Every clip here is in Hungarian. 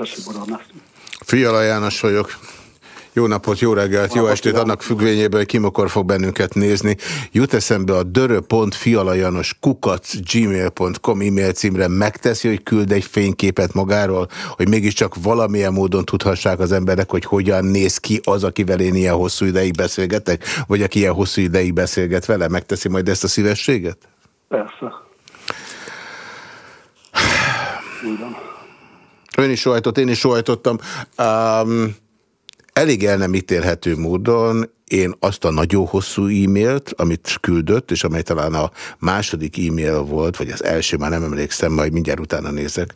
Jó, tessék, Fiala János vagyok. Jó napot, jó reggelt, jó estét, annak függvényében, hogy kimokor fog bennünket nézni. Jut eszembe a dörö.fialajanos kukac gmail.com e-mail címre megteszi, hogy küld egy fényképet magáról, hogy mégiscsak valamilyen módon tudhassák az emberek, hogy hogyan néz ki az, akivel én ilyen hosszú ideig beszélgetek, vagy aki ilyen hosszú ideig beszélget vele. Megteszi majd ezt a szívességet? Persze. Ugyan. Ön is sajtott, én is sajtottam. Um, elég el nem ítélhető módon én azt a nagyon hosszú e-mailt, amit küldött, és amely talán a második e-mail volt, vagy az első, már nem emlékszem, majd mindjárt utána nézek,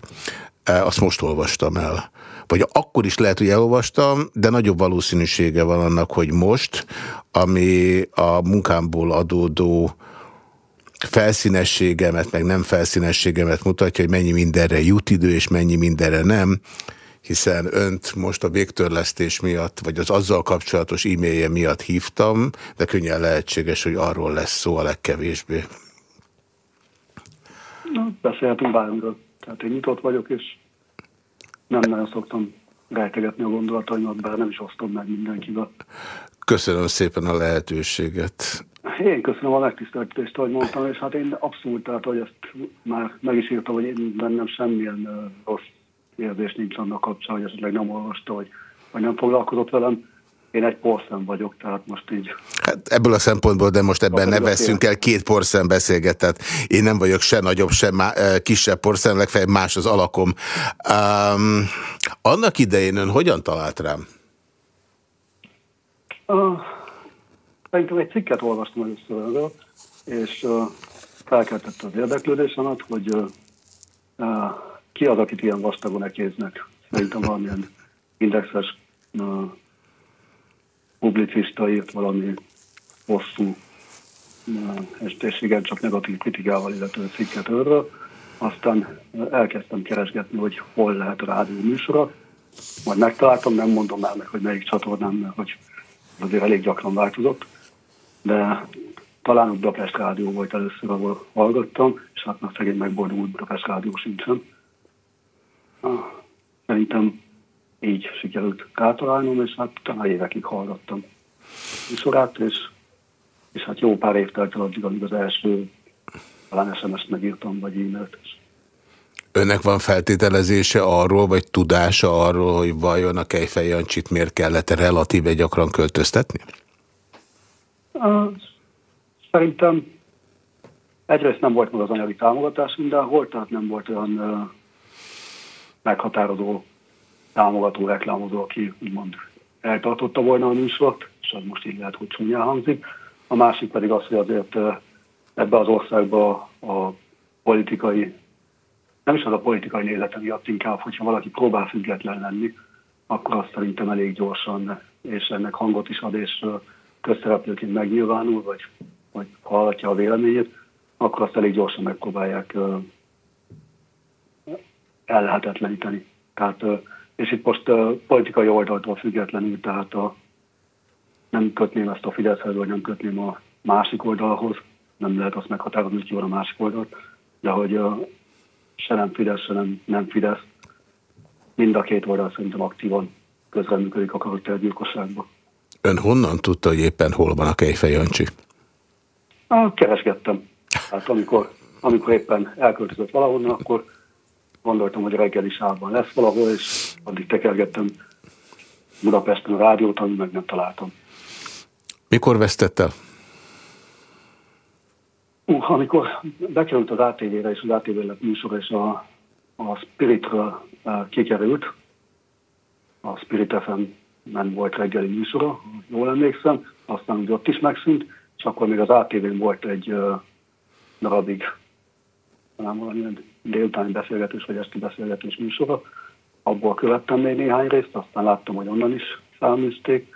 e, azt most olvastam el. Vagy akkor is lehet, hogy elolvastam, de nagyobb valószínűsége van annak, hogy most, ami a munkámból adódó felszínességemet, meg nem felszínességemet mutatja, hogy mennyi mindenre jut idő, és mennyi mindenre nem, hiszen önt most a végtörlesztés miatt, vagy az azzal kapcsolatos e-mailje miatt hívtam, de könnyen lehetséges, hogy arról lesz szó a legkevésbé. Na, beszélhetünk bármiről. Tehát én nyitott vagyok, és nem nagyon szoktam rejtegetni a gondolataimat, bár nem is osztom meg mindenkivel. Köszönöm szépen a lehetőséget. Én köszönöm a megtiszteltetést, ahogy mondtam, és hát én abszolút, tehát, hogy ezt már meg is írtam, hogy én bennem semmilyen rossz érzés nincs annak kapcsán, hogy esetleg nem olvasta, hogy, vagy nem foglalkozott velem. Én egy porszem vagyok, tehát most így... Hát ebből a szempontból, de most ebben ne veszünk el, két porszem beszélget, tehát én nem vagyok se nagyobb, se má, kisebb porszem, legfeljebb más az alakom. Um, annak idején ön hogyan talált rám? Szerintem egy cikket olvastam először erről, és felkeltette az érdeklődésemet, hogy ki az, akit ilyen vastagon ekéznek? Szerintem valamilyen indexes publicista írt valami hosszú uh, és igen, csak negatív kritikával illető cikket őről. Aztán elkezdtem keresgetni, hogy hol lehet rádió műsora. Majd megtaláltam, nem mondom el meg, hogy melyik csatornán, mert hogy azért elég gyakran változott. De talán a Budapest Rádió volt először, ahol hallgattam, és hát már szegény megboldogult Budapest Rádió sincsen. Szerintem így sikerült rátalálnom, és hát talán évekig hallgattam műsorát, és, és hát jó pár év telt el addig, amíg az első talán SMS-t megírtam, vagy e-mailt. Önnek van feltételezése arról, vagy tudása arról, hogy vajon a Kejfej Jancsit miért kellett relatíve gyakran költöztetni? Szerintem egyrészt nem volt meg az anyagi támogatás mindenhol, tehát nem volt olyan meghatározó támogató reklámozó, aki úgymond eltartotta volna a műsort, és az most így lehet, hogy csúnyán hangzik. A másik pedig az, hogy azért ebbe az országba a politikai, nem is az a politikai nézete miatt inkább, hogyha valaki próbál független lenni, akkor azt szerintem elég gyorsan, és ennek hangot is ad, és közszereplőként megnyilvánul, vagy, vagy hallatja a véleményét, akkor azt elég gyorsan megpróbálják ellehetetleníteni. Tehát, és itt most politikai oldaltól függetlenül, tehát a, nem kötném ezt a Fideszhez, vagy nem kötném a másik oldalhoz, nem lehet azt meghatározni, hogy ki a másik oldalt, de hogy se nem Fidesz, se nem, nem Fidesz, mind a két oldal szerintem aktívan közreműködik a karaktergyilkosságban. Ön honnan tudta, hogy éppen hol van a Kejfej Jancsi? Keresgettem. Hát amikor, amikor éppen elköltözött valahonnan, akkor gondoltam, hogy a reggeli sávban lesz valahol, és addig tekergettem Budapesten a rádiót, amit meg nem találtam. Mikor vesztett el? Uh, amikor bekerült az ATV-re, és az ATV lett műsor, és a, a Spiritről kikerült, a Spirit FM nem volt reggeli műsora, jól emlékszem, aztán ugye ott is megszűnt, és akkor még az ATV-n volt egy uh, darabig, talán valamilyen délutáni beszélgetés vagy esti beszélgetés műsora. Abból követtem még néhány részt, aztán láttam, hogy onnan is száműzték,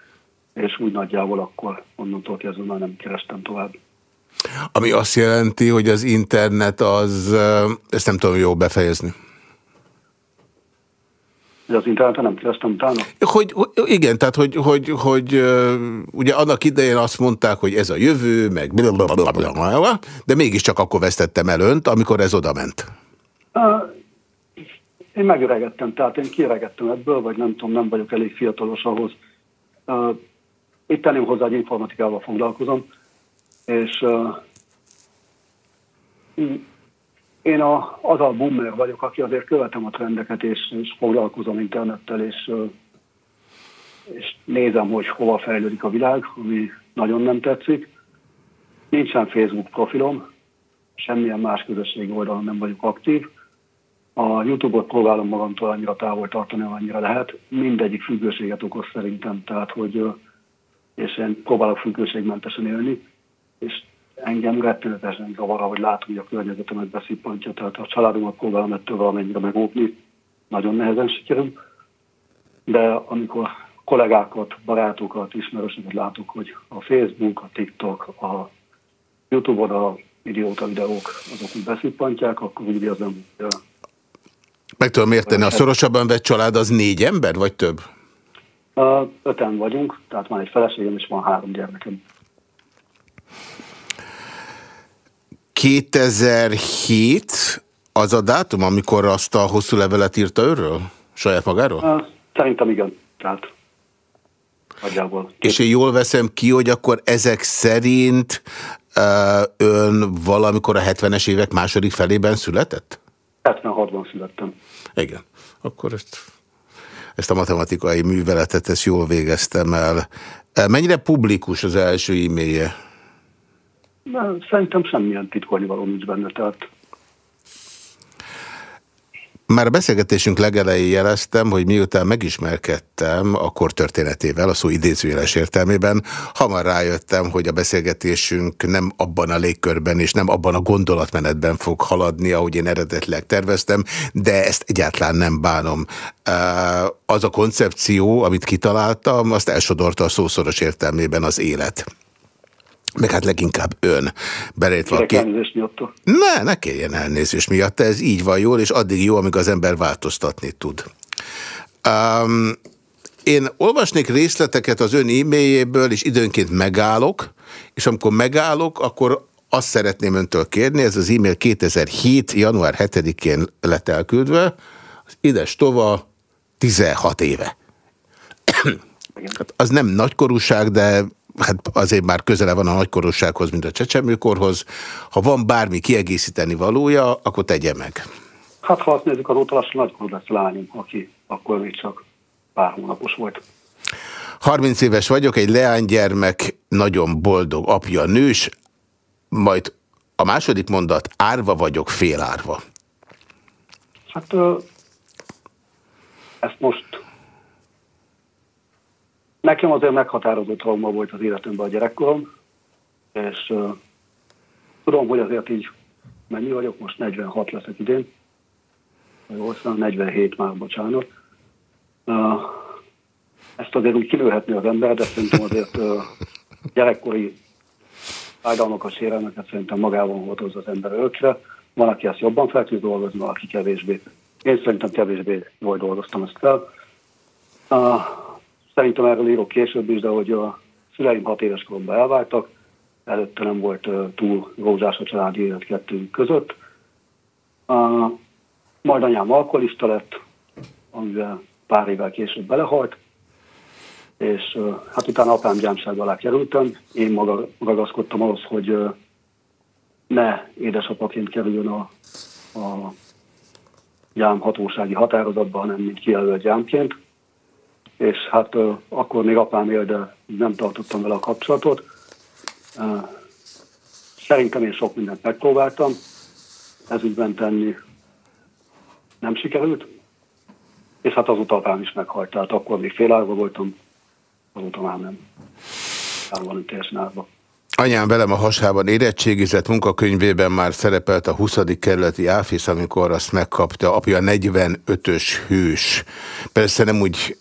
és úgy nagyjából akkor onnantól kezdve már nem kerestem tovább. Ami azt jelenti, hogy az internet az, ezt nem tudom jól befejezni. De az interneten nem kerestem utána? Hogy, igen, tehát hogy, hogy, hogy ugye annak idején azt mondták, hogy ez a jövő, meg blablabla, de mégiscsak akkor vesztettem el önt, amikor ez oda ment. én megöregettem, tehát én kiöregettem ebből, vagy nem tudom, nem vagyok elég fiatalos ahhoz. Itt tenném hozzá, hogy informatikával foglalkozom, és uh, én a, az a boomer vagyok, aki azért követem a trendeket, és, és foglalkozom internettel, és, és nézem, hogy hova fejlődik a világ, ami nagyon nem tetszik. Nincsen Facebook profilom, semmilyen más közösségi oldalon nem vagyok aktív. A YouTube-ot próbálom magamtól annyira távol tartani, annyira lehet. Mindegyik függőséget okoz szerintem, tehát hogy és én próbálok függőségmentesen élni, és engem rettenetesen zavar, hogy látom, hogy a környezetemet beszippantja, tehát a családomat próbálom ettől valamennyire megóvni, nagyon nehezen sikerül, de amikor kollégákat, barátokat, ismerősöket látok, hogy a Facebook, a TikTok, a YouTube-on a idióta videók azok úgy beszippantják, akkor úgy érzem, hogy... Meg tudom érteni, a szorosabban vett család az négy ember, vagy több? Öten vagyunk, tehát van egy feleségem, és van három gyermekem. 2007 az a dátum, amikor azt a hosszú levelet írta őről? Saját magáról? Szerintem igen. Tehát nagyjából. És én jól veszem ki, hogy akkor ezek szerint ön valamikor a 70-es évek második felében született? 76-ban születtem. Igen. Akkor ezt, ezt a matematikai műveletet, ezt jól végeztem el. Mennyire publikus az első e-mailje? Szerintem semmilyen titkolni való nincs benne, tehát már a beszélgetésünk legelején jeleztem, hogy miután megismerkedtem a kor történetével, a szó idézőjeles értelmében, hamar rájöttem, hogy a beszélgetésünk nem abban a légkörben és nem abban a gondolatmenetben fog haladni, ahogy én eredetileg terveztem, de ezt egyáltalán nem bánom. Az a koncepció, amit kitaláltam, azt elsodorta a szószoros értelmében az élet meg hát leginkább ön. Belétve a két... Ne, ne kérjen elnézés miatt, ez így van jól, és addig jó, amíg az ember változtatni tud. Um, én olvasnék részleteket az ön e-mailjéből, és időnként megállok, és amikor megállok, akkor azt szeretném öntől kérni, ez az e-mail 2007. január 7-én lett elküldve, az ides tova 16 éve. Hát az nem nagykorúság, de hát azért már közele van a nagykorossághoz, mint a csecsemőkorhoz. Ha van bármi kiegészíteni valója, akkor tegye meg. Hát ha azt nézzük, azóta lassan nagykorú lesz lányom, aki akkor még csak pár hónapos volt. 30 éves vagyok, egy leánygyermek, nagyon boldog apja, nős, majd a második mondat, árva vagyok, félárva. Hát ezt most Nekem azért meghatározó trauma volt az életemben a gyerekkorom, és uh, tudom, hogy azért így mennyi vagyok, most 46 leszek idén, vagy 47 már, bocsánat. Uh, ezt azért úgy kilőhetni az ember, de szerintem azért uh, gyerekkori fájdalmakat, sérelmeket szerintem magában hordozza az ember örökre. Van, aki ezt jobban fel tud dolgozni, van, aki kevésbé. Én szerintem kevésbé jól dolgoztam ezt fel. Uh, Szerintem erről írok később is, de hogy a szüleim hat éves koromban elváltak, előtte nem volt túl rózsás a családi élet kettőnk között. Majd anyám alkoholista lett, amivel pár évvel később belehalt, és hát utána apám gyámság alá kerültem. Én maga ragaszkodtam ahhoz, hogy ne édesapaként kerüljön a, a gyám hatósági határozatba, hanem mint kijelölt gyámként és hát akkor még apám él, de nem tartottam vele a kapcsolatot. Szerintem én sok mindent megpróbáltam, ezügyben tenni nem sikerült, és hát azóta apám is meghalt, tehát akkor még félállva voltam, azóta már nem. Állva teljesen állva. Anyám velem a hasában érettségizett munkakönyvében már szerepelt a 20. kerületi áfisz, amikor azt megkapta, apja 45-ös hős. Persze nem úgy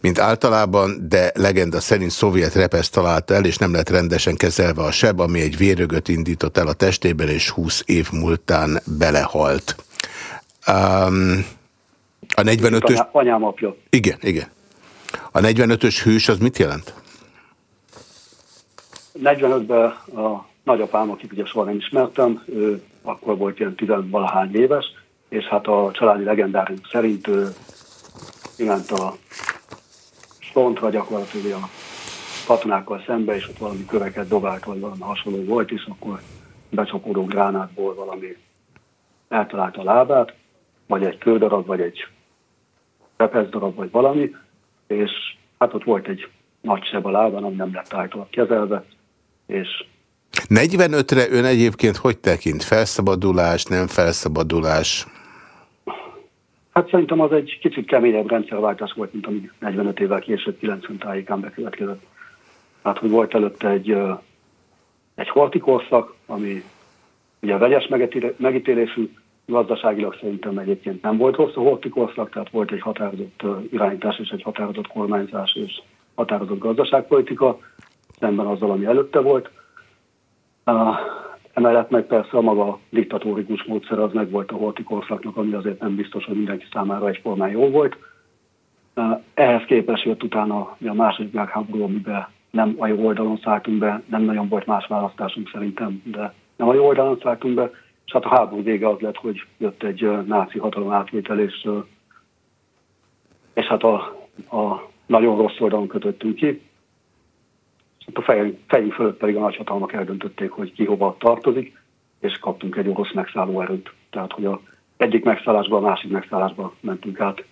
mint általában, de legenda szerint szovjet repesz találta el, és nem lett rendesen kezelve a seb, ami egy vérögöt indított el a testében, és 20 év múltán belehalt. Um, a 45-ös... Anyám apja. Igen, igen. A 45-ös hős az mit jelent? 45-ben a nagyapám, akit ugye soha nem ismertem, ő akkor volt ilyen tizenvalahány éves, és hát a családi legendárium szerint ő a frontra gyakorlatilag a katonákkal szembe, és ott valami köveket dobált, vagy valami hasonló volt, és akkor becsapódó gránátból valami eltalálta a lábát, vagy egy kődarab, vagy egy darab, vagy valami, és hát ott volt egy nagy seb a lábán, ami nem lett által kezelve, és 45-re ön egyébként hogy tekint? Felszabadulás, nem felszabadulás? Hát szerintem az egy kicsit keményebb rendszerváltás volt, mint ami 45 évvel később 90 tájékán bekövetkezett. Hát, hogy volt előtte egy, egy hortikorszak, ami ugye vegyes megítélésű, gazdaságilag szerintem egyébként nem volt rossz a hortikorszak, tehát volt egy határozott irányítás és egy határozott kormányzás és határozott gazdaságpolitika, szemben azzal, ami előtte volt. Emellett meg persze a maga diktatórikus módszer az meg volt a hortikorszaknak, ami azért nem biztos, hogy mindenki számára egyformán jó volt. Ehhez képest jött utána a második világháború, amiben nem a jó oldalon szálltunk be, nem nagyon volt más választásunk szerintem, de nem a jó oldalon szálltunk be, és hát a háború vége az lett, hogy jött egy náci hatalom átvétel, és, és hát a, a nagyon rossz oldalon kötöttünk ki. Hát a fejünk, fejünk fölött pedig a nagyhatalmak eldöntötték, hogy ki hova tartozik, és kaptunk egy orosz megszálló erőt. Tehát, hogy a egyik megszállásba, a másik megszállásba mentünk át.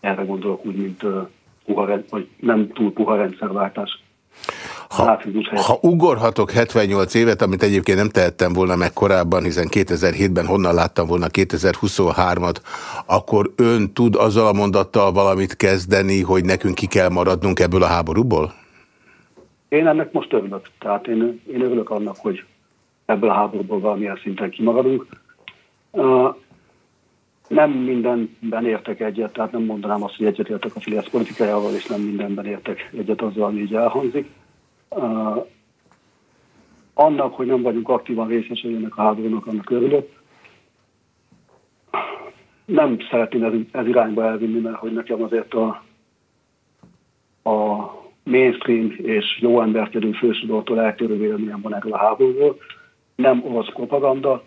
Erre gondolok úgy, mint uh, puha, vagy nem túl puha rendszerváltás. Ha, ha ugorhatok 78 évet, amit egyébként nem tehettem volna meg korábban, hiszen 2007-ben honnan láttam volna 2023-at, akkor ön tud azzal a mondattal valamit kezdeni, hogy nekünk ki kell maradnunk ebből a háborúból? Én ennek most örülök. Tehát én, én örülök annak, hogy ebből a háborúból valamilyen szinten kimaradunk. Nem mindenben értek egyet, tehát nem mondanám azt, hogy egyetértek a Fidesz politikájával, és nem mindenben értek egyet azzal, ami így elhangzik. Annak, hogy nem vagyunk aktívan részesei ennek a háborúnak, annak örülök. Nem szeretném ez, ez irányba elvinni, mert hogy nekem azért a, a mainstream és jó emberkedő fősodortól eltérő véleményem van erről a háborúról. Nem orosz propaganda.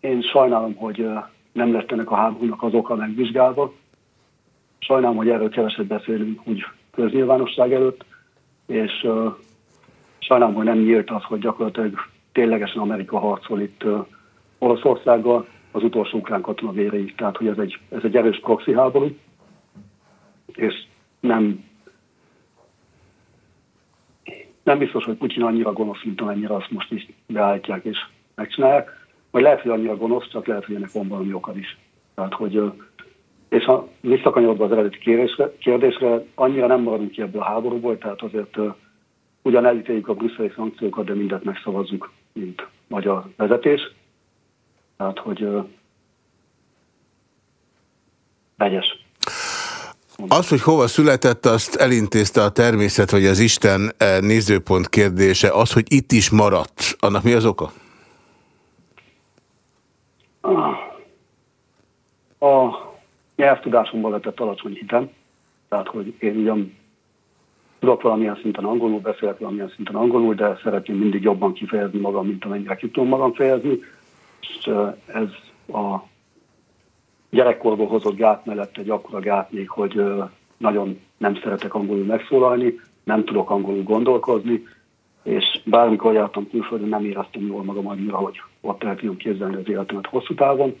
Én sajnálom, hogy nem lett ennek a háborúnak az oka megvizsgálva. Sajnálom, hogy erről keveset beszélünk úgy köznyilvánosság előtt, és sajnálom, hogy nem nyílt az, hogy gyakorlatilag ténylegesen Amerika harcol itt Oroszországgal az utolsó ukrán katona véreig. Tehát, hogy ez egy, ez egy erős proxy háború, és nem nem biztos, hogy Putyin annyira gonosz, mint amennyire azt most is beállítják és megcsinálják. Vagy lehet, hogy annyira gonosz, csak lehet, hogy ennek van valami okad is. Tehát, hogy, és ha visszakanyarodva az eredeti kérdésre, kérdésre, annyira nem maradunk ki ebből a háborúból, tehát azért ugyan elítéljük a brüsszeli szankciókat, de mindent megszavazzuk, mint magyar vezetés. Tehát, hogy vegyes. Az, hogy hova született, azt elintézte a természet, vagy az Isten eh, nézőpont kérdése. Az, hogy itt is maradt, annak mi az oka? A nyelvtudásomban letett alacsony hitem. Tehát, hogy én ugyan tudok valamilyen szinten angolul, beszélek valamilyen szinten angolul, de szeretném mindig jobban kifejezni magam, mint amennyire ki tudom magam fejezni. És eh, ez a gyerekkorból hozott gát mellett egy akkora gát még, hogy nagyon nem szeretek angolul megszólalni, nem tudok angolul gondolkozni, és bármikor jártam külföldön, nem éreztem jól magam annyira, hogy ott el tudom képzelni az életemet hosszú távon.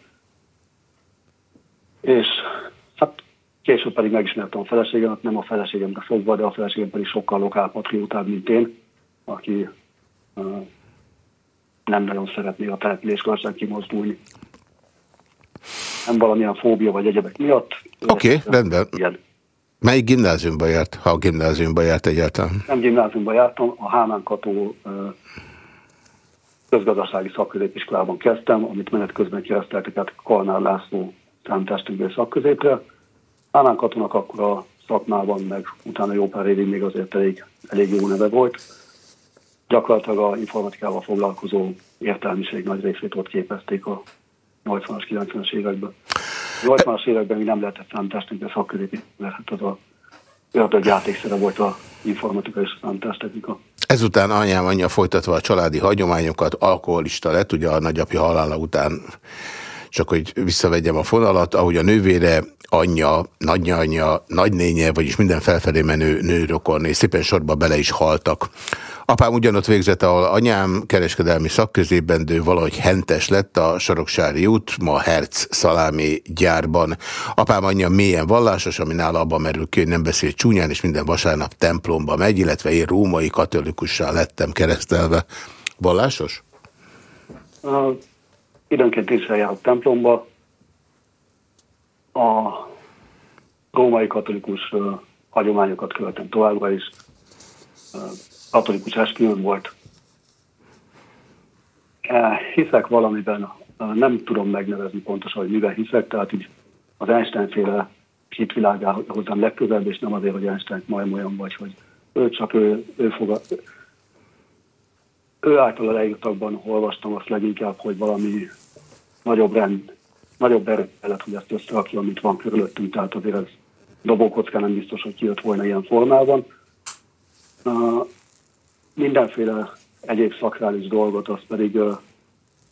És hát később pedig megismertem a feleségemet, nem a feleségemre fogva, de a feleségem pedig sokkal lokálpatriótább, mint én, aki uh, nem nagyon szeretné a településgazdaság kimozdulni nem valamilyen fóbia vagy egyebek miatt. Oké, okay, rendben. Igen. Melyik gimnáziumba járt, ha a gimnáziumba járt egyáltalán? Nem gimnáziumba jártam, a Hámán Kató közgazdasági szakközépiskolában kezdtem, amit menet közben kereszteltek át Kalnár László számítástudói szakközépre. Hámán Katónak akkor a szakmában, meg utána jó pár évig még azért elég, elég jó neve volt. Gyakorlatilag a informatikával foglalkozó értelmiség nagy részét ott képezték a 80-as, 90-as években. 80-as években még nem lehetett számítástechnika szakközépi, mert hát az a ördögjátékszere volt a informatika és számítástechnika. Ezután anyám anyja folytatva a családi hagyományokat, alkoholista lett, ugye a nagyapja halála után csak hogy visszavegyem a fonalat, ahogy a nővére, anyja, nagyanyja, nagynénye, vagyis minden felfelé menő nőrokon, és szépen sorba bele is haltak. Apám ugyanott végzett, ahol anyám kereskedelmi szakközében, de valahogy hentes lett a Soroksári út, ma Herz szalámi gyárban. Apám anyja mélyen vallásos, ami nála abban merül ki, hogy nem beszél csúnyán, és minden vasárnap templomba megy, illetve én római katolikussá lettem keresztelve. Vallásos? Uh, időnként is eljárok templomba. A római katolikus uh, hagyományokat követem továbbra is. Katolikus esküvőm volt. Uh, hiszek valamiben, nem tudom megnevezni pontosan, hogy mivel hiszek, tehát így az Einstein-féle hitvilágához hozzám legközelebb, és nem azért, hogy Einstein majd olyan vagy, hogy ő csak ő, ő fog, ő által leírtakban olvastam azt leginkább, hogy valami nagyobb rend, nagyobb erő kellett, hogy ezt összerakja, amit van körülöttünk, tehát azért ez dobókocká nem biztos, hogy kijött volna ilyen formában. Uh, mindenféle egyéb szakrális dolgot, az pedig uh,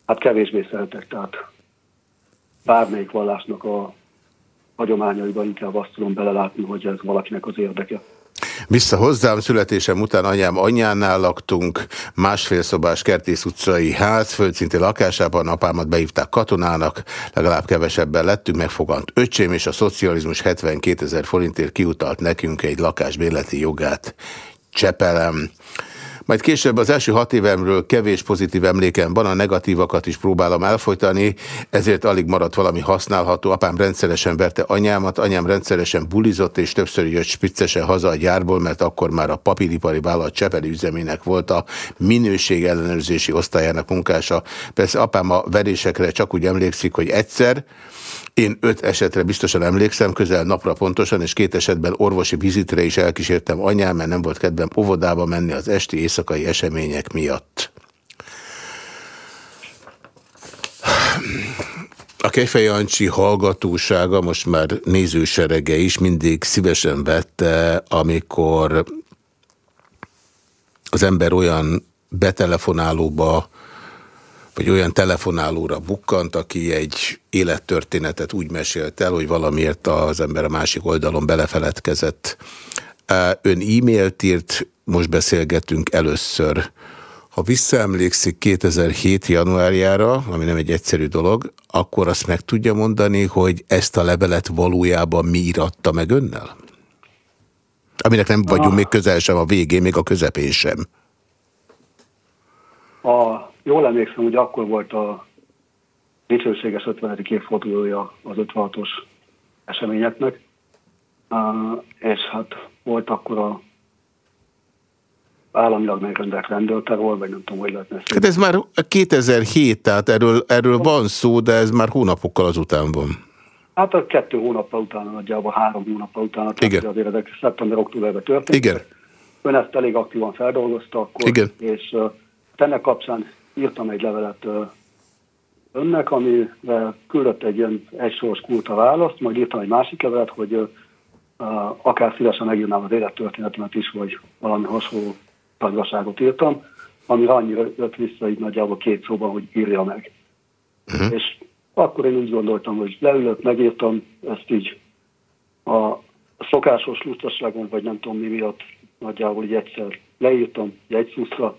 hát kevésbé szeretek, tehát bármelyik vallásnak a hagyományaiban inkább azt tudom belelátni, hogy ez valakinek az érdeke. Vissza hozzám, születésem után anyám anyjánál laktunk, másfél szobás Kertész utcai ház, földszinti lakásában, apámat beívták katonának, legalább kevesebben lettünk, megfogant öcsém, és a szocializmus 72 ezer forintért kiutalt nekünk egy lakásbérleti jogát. Csepelem. Majd később az első hat évemről kevés pozitív emlékem van, a negatívakat is próbálom elfolytani, ezért alig maradt valami használható. Apám rendszeresen verte anyámat, anyám rendszeresen bulizott, és többször jött spiccesen haza a gyárból, mert akkor már a papíripari vállalat Csepeli üzemének volt a minőség ellenőrzési osztályának munkása. Persze apám a verésekre csak úgy emlékszik, hogy egyszer, én öt esetre biztosan emlékszem, közel napra pontosan, és két esetben orvosi vizitre is elkísértem anyám, mert nem volt kedvem óvodába menni az esti éjszakai események miatt. A Kejfej Jancsi hallgatósága, most már nézőserege is mindig szívesen vette, amikor az ember olyan betelefonálóba vagy olyan telefonálóra bukkant, aki egy élettörténetet úgy mesélt el, hogy valamiért az ember a másik oldalon belefeledkezett. Ön e-mailt írt, most beszélgetünk először. Ha visszaemlékszik 2007. januárjára, ami nem egy egyszerű dolog, akkor azt meg tudja mondani, hogy ezt a levelet valójában mi íratta meg önnel? Aminek nem vagyunk ah. még közel sem a végén, még a közepén sem. A jól emlékszem, hogy akkor volt a dicsőséges 50. évfordulója az 56-os eseményeknek, és hát volt akkor a államilag megrendelt rendőrterror, vagy nem tudom, hogy lehetne ezt. Hát ez már 2007, tehát erről, erről van szó, de ez már hónapokkal azután van. Hát a kettő hónappal utána, nagyjából három hónappal utána, tehát Igen. azért ezek szeptember-októberben történt. Igen. Ön ezt elég aktívan feldolgozta akkor, Igen. és ennek kapcsán írtam egy levelet önnek, amivel küldött egy ilyen egysors kulta választ, majd írtam egy másik levelet, hogy akár szívesen megírnám az élettörténetemet is, vagy valami hasonló taggaságot írtam, amire annyira jött vissza így nagyjából két szóban, hogy írja meg. Uh-huh. És akkor én úgy gondoltam, hogy leülök, megírtam ezt így a szokásos lustaságon, vagy nem tudom mi miatt nagyjából így egyszer leírtam jegyszuszra,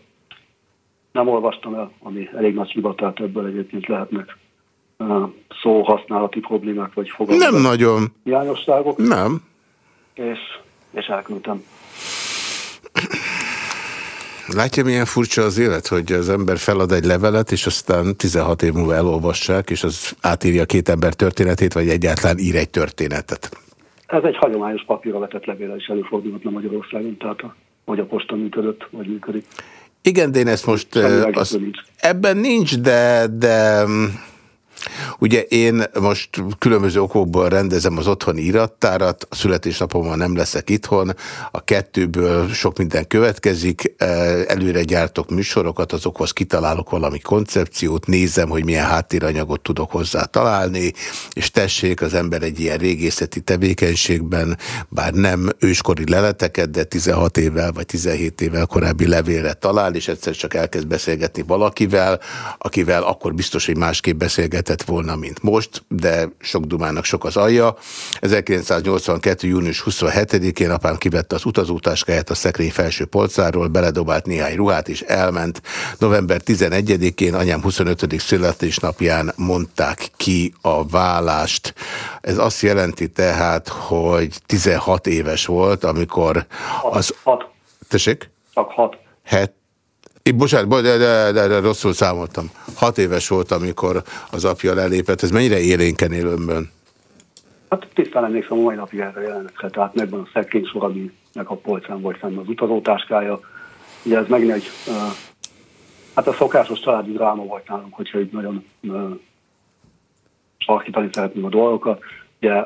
nem olvastam el, ami elég nagy hiba, tehát ebből egyébként lehetnek szóhasználati problémák, vagy fogalmazás. Nem nagyon. Hiányosságok. Nem. És, és elküldtem. Látja, milyen furcsa az élet, hogy az ember felad egy levelet, és aztán 16 év múlva elolvassák, és az átírja két ember történetét, vagy egyáltalán ír egy történetet. Ez egy hagyományos papírra vetett levél is előfordulhatna Magyarországon, tehát a, hogy a posta működött, vagy működik. Igen, de én ezt most... Az, ebben nincs, de... de Ugye én most különböző okokból rendezem az otthoni irattárat, a születésnapommal nem leszek itthon, a kettőből sok minden következik, e, előre gyártok műsorokat, azokhoz kitalálok valami koncepciót, nézem, hogy milyen háttéranyagot tudok hozzá találni, és tessék az ember egy ilyen régészeti tevékenységben, bár nem őskori leleteket, de 16 évvel vagy 17 évvel korábbi levélre talál, és egyszer csak elkezd beszélgetni valakivel, akivel akkor biztos, hogy másképp beszélget lehetett volna, mint most, de sok dumának sok az alja. 1982. június 27-én apám kivette az utazótáskáját a szekrény felső polcáról, beledobált néhány ruhát és elment. November 11-én anyám 25. születésnapján mondták ki a vállást. Ez azt jelenti tehát, hogy 16 éves volt, amikor az... Hat. Tessék? Csak hat. Het, én, bocsánat, de, de, de, de rosszul számoltam. Hat éves volt, amikor az apja lelépett. Ez mennyire élénken él önbön? Hát tisztán emlékszem a mai napig erre jelenetre, tehát megvan a szekrény sor, aminek a polcán volt fenn az utazótáskája. Ugye ez megint egy, uh, hát a szokásos családi dráma volt nálunk, hogyha így nagyon uh, sarkítani szeretném a dolgokat. Ugye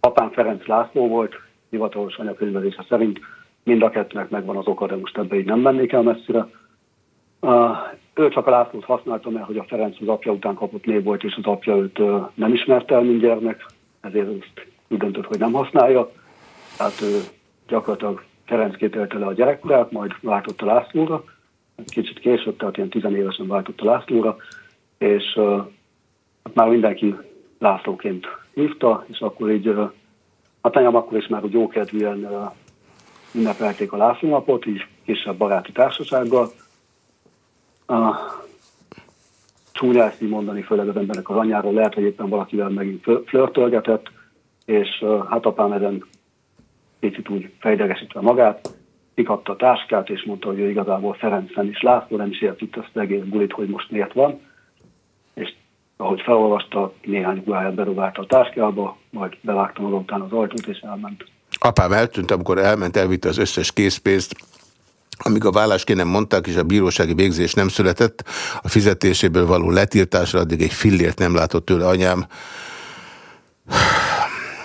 apám Ferenc László volt, hivatalos anyakönyvezése szerint, mind a kettőnek megvan az oka, de most ebbe így nem mennék el messzire. Ő csak a Lászlót használta, mert hogy a Ferenc az apja után kapott név volt, és az apja őt nem ismerte el, mint gyermek, ezért ezt úgy döntött, hogy nem használja. Tehát ő gyakorlatilag Ferenc kételte le a gyerekkorát, majd váltott a Lászlóra, kicsit később, tehát ilyen tizenévesen váltott a Lászlóra, és uh, már mindenki Lászlóként hívta, és akkor így, hát anyám akkor is már úgy jókedvűen uh, ünnepelték a László napot, így kisebb baráti társasággal, a csúnya ezt így mondani, főleg az emberek az anyáról, lehet, hogy éppen valakivel megint flörtölgetett, és hát apám ezen picit úgy fejdegesítve magát, kikapta a táskát, és mondta, hogy ő igazából Ferencen is László, nem is ért azt egész bulit, hogy most miért van. És ahogy felolvasta, néhány ruháját berúgálta a táskába, majd bevágta maga után az ajtót, és elment. Apám eltűnt, amikor elment, elvitte az összes készpénzt, amíg a vállás ki nem mondták, és a bírósági végzés nem született, a fizetéséből való letiltásra addig egy fillért nem látott tőle anyám.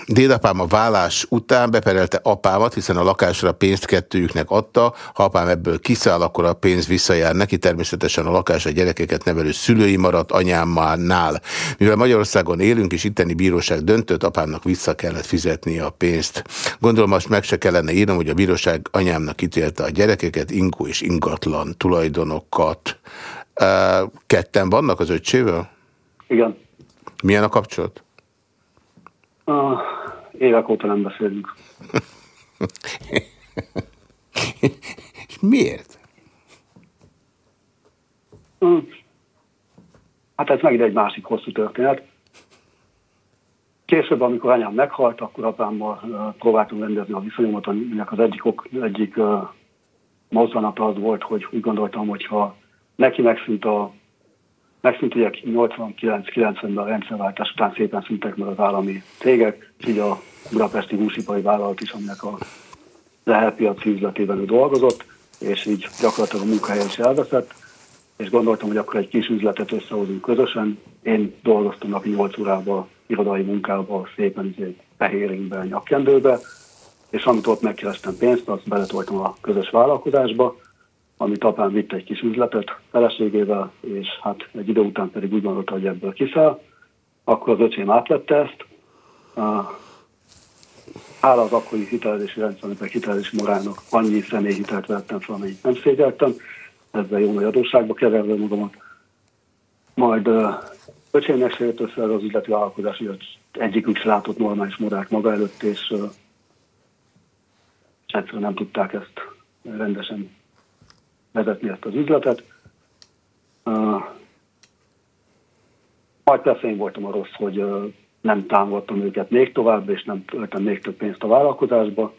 Dédapám a vállás után beperelte apámat, hiszen a lakásra pénzt kettőjüknek adta. Ha apám ebből kiszáll, akkor a pénz visszajár neki. Természetesen a lakás a gyerekeket nevelő szülői maradt anyámnál. Mivel Magyarországon élünk, és itteni bíróság döntött, apámnak vissza kellett fizetni a pénzt. Gondolom azt meg se kellene írnom, hogy a bíróság anyámnak ítélte a gyerekeket, ingó és ingatlan tulajdonokat. Ketten vannak az öccsével? Igen. Milyen a kapcsolat? Uh, évek óta nem beszélünk. És miért? Uh, hát ez megint egy másik hosszú történet. Később, amikor anyám meghalt, akkor apámmal próbáltunk rendezni a viszonyomat, aminek az egyik, egyik uh, mozzanata az volt, hogy úgy gondoltam, hogy ha neki megszűnt a megszűnt ugye 89-90-ben a rendszerváltás után szépen szűntek meg az állami cégek, így a budapesti húsipari vállalat is, aminek a lehelpiaci üzletében ő dolgozott, és így gyakorlatilag a munkahelye is elveszett, és gondoltam, hogy akkor egy kis üzletet összehozunk közösen. Én dolgoztam napi 8 órába, irodai munkába, szépen izé, fehéringben, nyakkendőbe, és amit ott megkerestem pénzt, azt beletoltam a közös vállalkozásba, amit apám vitt egy kis üzletet feleségével, és hát egy idő után pedig úgy gondolta, hogy ebből kiszáll. Akkor az öcsém átvette ezt. Hála az akkori hitelezési rendszernek, a hitelezési morálnak annyi személyhitelt vettem fel, amennyit nem szégyeltem. Ezzel jó nagy adósságba keverve magamat. Majd öcsémnek se jött össze az üzleti vállalkozás, hogy egyikük se látott normális morált maga előtt, és, és egyszerűen nem tudták ezt rendesen vezetni ezt az üzletet. Majd persze én voltam a rossz, hogy nem támogattam őket még tovább, és nem öltem még több pénzt a vállalkozásba.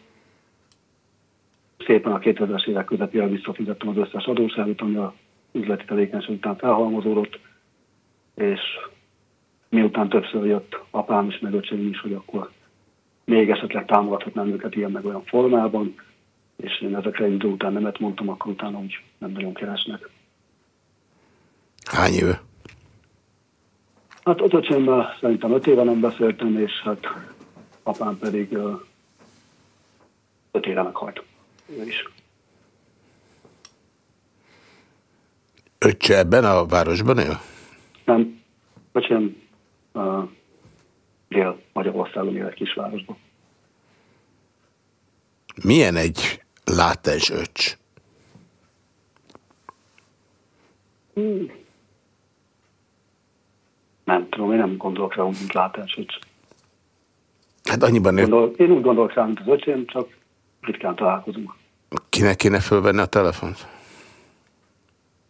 Szépen a 2000-es évek közepére visszafizettem az összes adóságot, ami a üzleti tevékenység után felhalmozódott, és miután többször jött apám is, meg öcsém is, hogy akkor még esetleg támogathatnám őket ilyen meg olyan formában, és én ezekre idő után nemet mondtam, akkor utána úgy nem nagyon keresnek. Hány éve? Hát ott öcsémmel szerintem öt éve nem beszéltem, és hát apám pedig uh, öt éve meghalt. Ő is. Öccse ebben a városban él? Nem. Öcsém uh, dél Magyarországon él egy kisvárosban. Milyen egy látás öcs? Nem tudom, én nem gondolok rá mint látás, hogy Hát annyiban... Gondol, én úgy gondolok rá, mint az öcsém, csak ritkán találkozunk. Kinek kéne fölvenni a telefont?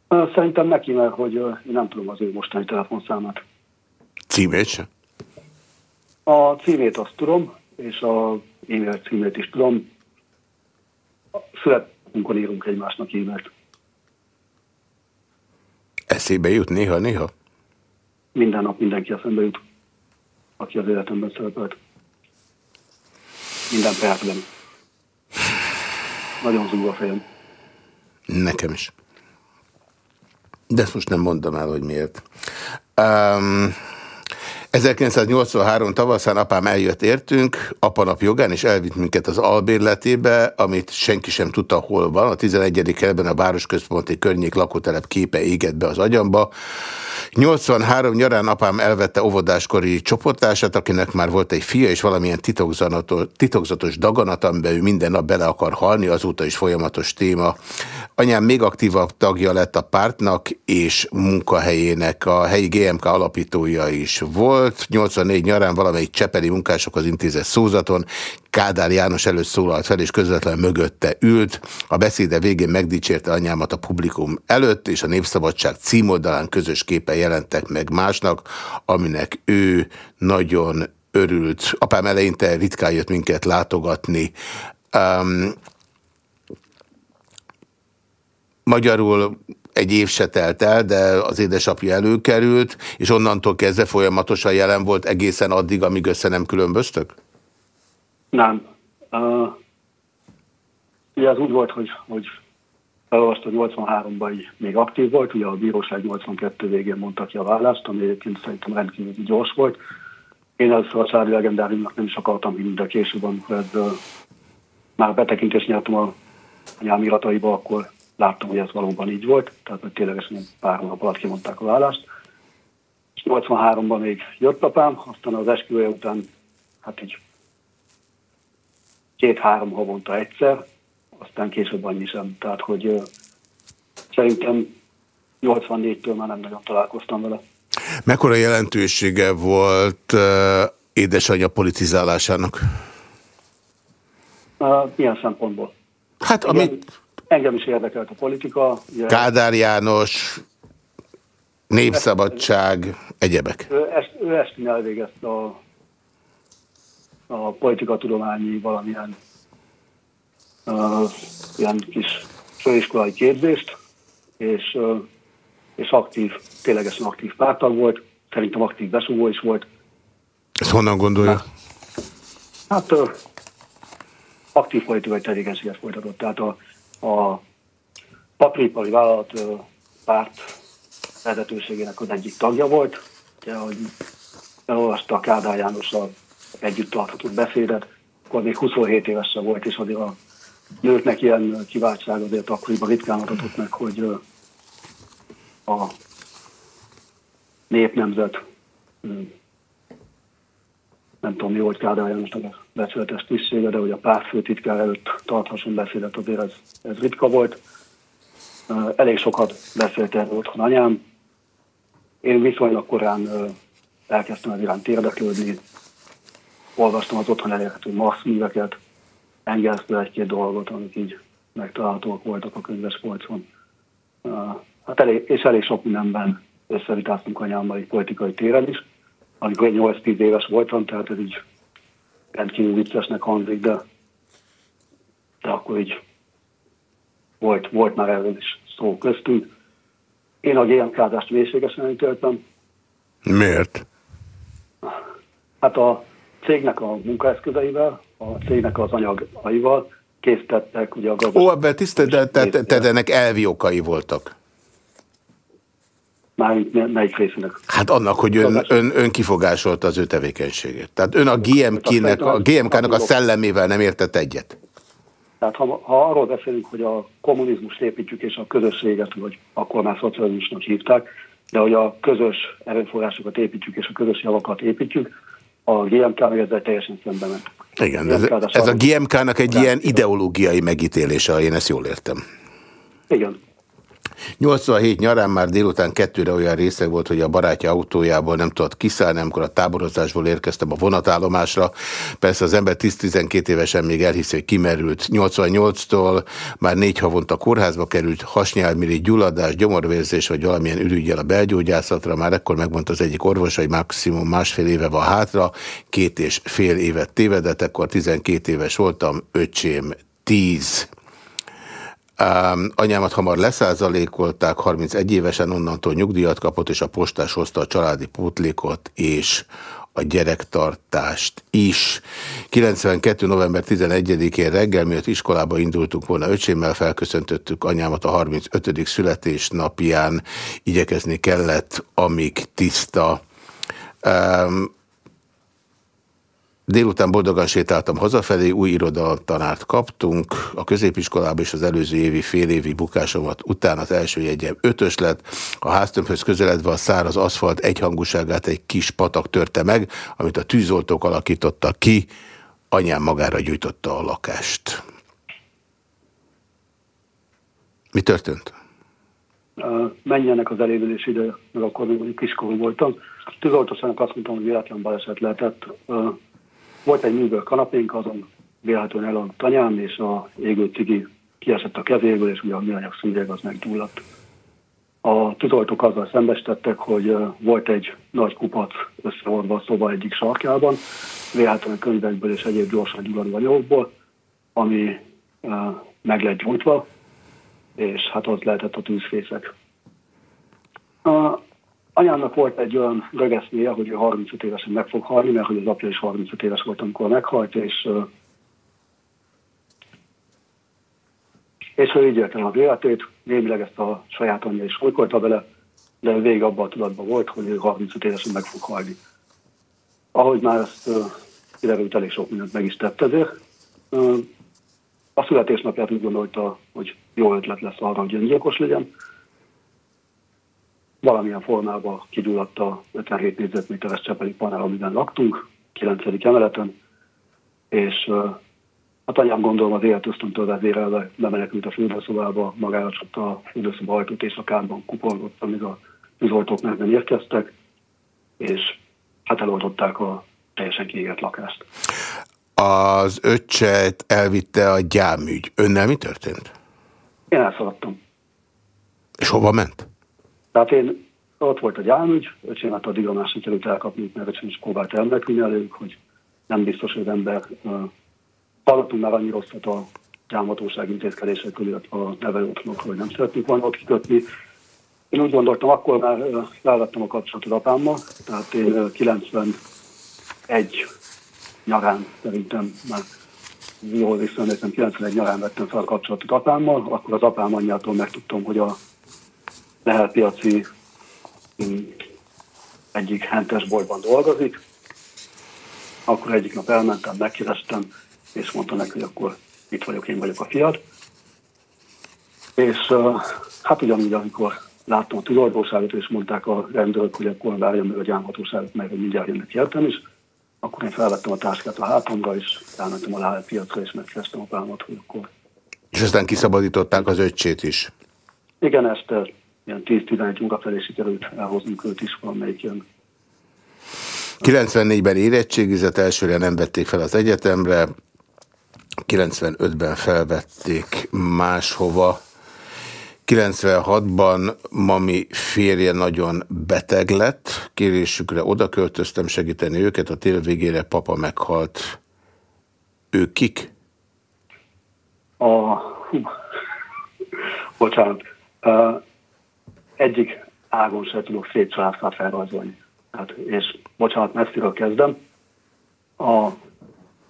Szerintem neki, mert hogy én nem tudom az ő mostani telefonszámát. Címét sem? A címét azt tudom, és a e-mail címét is tudom. Születünkön írunk egymásnak e-mailt. Eszébe jut néha-néha? Minden nap mindenki eszembe jut, aki az életemben szerepelt. Minden percben. Nagyon zúg a fejem. Nekem is. De ezt most nem mondom el, hogy miért. Um, 1983 tavaszán apám eljött értünk, apanap jogán, és elvitt minket az albérletébe, amit senki sem tudta, hol van. A 11. kerületben a városközponti környék lakótelep képe égett be az agyamba. 83 nyarán apám elvette óvodáskori csoportását, akinek már volt egy fia, és valamilyen titokzatos daganat, amiben ő minden nap bele akar halni, azóta is folyamatos téma. Anyám még aktívabb tagja lett a pártnak, és munkahelyének a helyi GMK alapítója is volt. 84 nyarán valamelyik csepeli munkásokhoz intézett szózaton Kádár János előtt szólalt fel, és közvetlen mögötte ült. A beszéde végén megdicsérte anyámat a publikum előtt, és a Népszabadság címoldalán közös képe jelentek meg másnak, aminek ő nagyon örült. Apám eleinte ritkán jött minket látogatni. Um, magyarul egy év se telt el, de az édesapja előkerült, és onnantól kezdve folyamatosan jelen volt egészen addig, amíg össze nem különböztök? Nem. Uh, ugye az úgy volt, hogy, hogy felolvasta, hogy 83-ban még aktív volt, ugye a bíróság 82 végén mondta ki a vállást, ami egyébként szerintem rendkívül gyors volt. Én először a családi legendáriumnak nem is akartam hinni, de később, amikor ebből már betekintést nyertem a anyám irataiba, akkor láttam, hogy ez valóban így volt, tehát hogy ténylegesen pár hónap alatt kimondták a vállást. És 83-ban még jött apám, aztán az esküvője után, hát így két-három havonta egyszer, aztán később annyi sem. Tehát, hogy uh, szerintem 84-től már nem nagyon találkoztam vele. Mekkora jelentősége volt uh, édesanyja politizálásának? Uh, milyen szempontból? Hát, Igen, amit... Engem is érdekelt a politika. Ugye, Kádár János, Népszabadság, egyebek. Ő ezt, ő ezt elvégezte a, a politikatudományi valamilyen uh, ilyen kis főiskolai képzést, és, uh, és aktív, ténylegesen aktív pártag volt, szerintem aktív besúgó is volt. Ezt honnan gondolja? Hát, hát uh, aktív politikai tevékenységet folytatott, tehát a, a papíripari vállalat párt vezetőségének az egyik tagja volt, ugye, hogy elolvasta Kádár Jánossal együtt tarthatott beszédet, akkor még 27 évesen volt, és azért a nőknek ilyen kiváltság azért akkoriban ritkán adott meg, hogy a népnemzet nem tudom, mi volt Kádár Jánosnak becsületes tisztsége, de hogy a pártfőtitkár előtt tarthasson beszédet, azért ez, ez ritka volt. Elég sokat beszélt erről otthon anyám. Én viszonylag korán elkezdtem az iránt érdeklődni, olvastam az otthon elérhető masz műveket, Engelsztől egy-két dolgot, amik így megtalálhatóak voltak a könyves polcon. Hát elég, és elég sok mindenben összevitáztunk anyámmal egy politikai téren is, amikor egy 8-10 éves voltam, tehát ez így rendkívül viccesnek hangzik, de, de akkor így volt, volt már erről is szó köztünk. Én a GMK-zást mélységesen ítéltem. Miért? Hát a cégnek a munkaeszközeivel, a cégnek az anyagaival készítettek ugye a gazdaság. Ó, ebben tisztelt, de te, te, te, ennek elvi okai voltak. Mármint melyik részének? Hát annak, hogy ön, ön, ön kifogásolta az ő tevékenységét. Tehát ön a GMK-nek a, GMK a szellemével nem értett egyet. Tehát ha, ha arról beszélünk, hogy a kommunizmust építjük és a közösséget, vagy akkor már szocializmusnak hívták, de hogy a közös erőforrásokat építjük és a közös javakat építjük, a GMK meg ezzel teljesen szembe ment. Igen, ez, ez a GMK-nak egy ilyen ideológiai megítélése, ha én ezt jól értem. Igen. 87 nyarán már délután kettőre olyan részeg volt, hogy a barátja autójából nem tudott kiszállni, amikor a táborozásból érkeztem a vonatállomásra. Persze az ember 10-12 évesen még elhiszi, hogy kimerült. 88-tól már négy havonta kórházba került, hasnyálmiri gyulladás, gyomorvérzés vagy valamilyen ürügyel a belgyógyászatra. Már ekkor megmondta az egyik orvos, hogy maximum másfél éve van hátra, két és fél évet tévedett, ekkor 12 éves voltam, öcsém 10. Um, anyámat hamar leszázalékolták, 31 évesen onnantól nyugdíjat kapott, és a postás hozta a családi pótlékot és a gyerektartást is. 92. november 11-én reggel, miatt iskolába indultunk volna öcsémmel, felköszöntöttük anyámat a 35. születésnapján, igyekezni kellett, amíg tiszta. Um, Délután boldogan sétáltam hazafelé, új irodalomtanárt kaptunk, a középiskolában és az előző évi fél évi bukásomat után az első jegyem ötös lett, a háztömbhöz közeledve a száraz aszfalt egyhangúságát egy kis patak törte meg, amit a tűzoltók alakítottak ki, anyám magára gyújtotta a lakást. Mi történt? Menjenek az elévülés ide, meg akkor még kiskorú voltam. Tűzoltósának azt mondtam, hogy véletlen baleset lehetett volt egy műből kanapénk, azon véletlenül eladt anyám, és a égő cigi kiesett a kezéből, és ugye a műanyag szúnyeg az meggyulladt. A tűzoltók azzal szembesítettek, hogy volt egy nagy kupac összehordva a szoba egyik sarkában, véletlenül könyvekből és egyéb gyorsan gyulladó anyagokból, ami meg lett gyújtva, és hát az lehetett a tűzfészek. Anyámnak volt egy olyan rögeszméje, hogy ő 35 évesen meg fog halni, mert hogy az apja is 35 éves volt, amikor meghalt, és, és ő így élte az életét, némileg ezt a saját anyja is folykolta vele, de végig abban a tudatban volt, hogy ő 35 évesen meg fog halni. Ahogy már ezt kiderült, elég sok mindent meg is tett ezért. A születésnapját úgy gondolta, hogy jó ötlet lesz arra, hogy öngyilkos legyen, valamilyen formában kigyulladt a 57 négyzetméteres csepeli panel, amiben laktunk, 9. emeleten, és hát anyám gondolom az életöztöntől vezérelve bemenekült a fürdőszobába, magára csapta a fürdőszoba ajtót, és a kárban kupolgott, amíg a tűzoltók meg nem érkeztek, és hát eloltották a teljesen kiégett lakást. Az öccset elvitte a gyámügy. Önnel mi történt? Én elszaladtam. És hova ment? Tehát én ott volt a gyámügy, öcsémet addig a másik előtt elkapni, mert öcsém is próbált elmenekülni elők, hogy nem biztos, hogy az ember uh, hallottunk már annyi rosszat a gyámhatóság intézkedések illetve a nevelőknek, hogy nem szeretnék volna ott kikötni. Én úgy gondoltam, akkor már levettem a kapcsolatot apámmal, tehát én uh, 91 nyarán szerintem már jól visszaemlékszem, 91 nyarán vettem fel a kapcsolatot apámmal, akkor az apám anyjától megtudtam, hogy a lehelpiaci mm, egyik hentes boltban dolgozik. Akkor egyik nap elmentem, megkérdeztem, és mondta neki, hogy akkor itt vagyok, én vagyok a fiad. És hát ugyanúgy, amikor láttam a tűzoltóságot, és mondták a rendőrök, hogy akkor várjon meg a gyámhatóságot, meg hogy mindjárt jönnek értem is, akkor én felvettem a táskát a hátamra, és elmentem a piacra, és megkezdtem a pámat, hogy akkor... És aztán kiszabadították az öccsét is? Igen, ezt ilyen 10-11 óra felé sikerült elhoznunk őt is valamelyik ilyen 94-ben érettségizett, elsőre nem vették fel az egyetemre, 95-ben felvették máshova, 96-ban mami férje nagyon beteg lett, kérésükre oda költöztem segíteni őket, a tél végére papa meghalt. Ők kik? A... Bocsánat egyik ágon sem tudok szép családfát felrajzolni. Hát, és bocsánat, messziről kezdem. A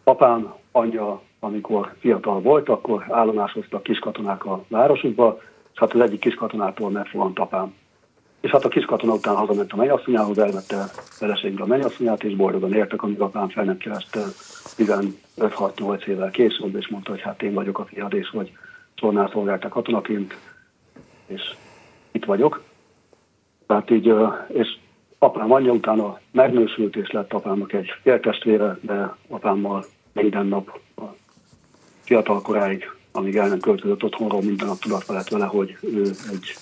papám anyja, amikor fiatal volt, akkor állomásoztak kiskatonák a városukba, és hát az egyik kiskatonától megfogant apám. És hát a kiskatona után hazament a mennyasszonyához, elvette feleségre a mennyasszonyát, és boldogan éltek, amíg apám fel nem kereste 15-6-8 évvel később, és mondta, hogy hát én vagyok a fiad, és hogy szolnál szolgálták katonaként, és itt vagyok. Tehát így, és apám anyja utána megnősült, és lett apámnak egy féltestvére, de apámmal minden nap a fiatal koráig, amíg el nem költözött otthonról, minden nap tudatva lett vele, hogy ő egy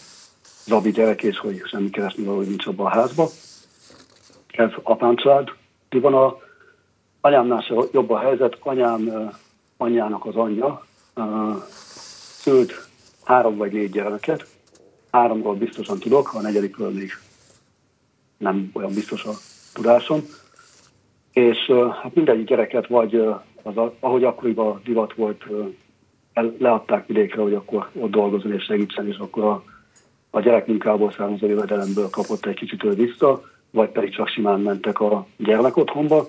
zabi gyerek, és hogy semmi keresni való nincs abban a házba. Ez apám család. Van a anyámnál se jobb a helyzet. Anyám anyjának az anyja szült három vagy négy gyermeket. Háromról biztosan tudok, a negyedikről még nem olyan biztos a tudásom. És hát mindegyik gyereket vagy, az, ahogy akkoriban divat volt, leadták vidékre, hogy akkor ott dolgozni és segítsen, és akkor a, a gyerekmunkából származó jövedelemből kapott egy kicsit ő vissza, vagy pedig csak simán mentek a gyermekotthonba.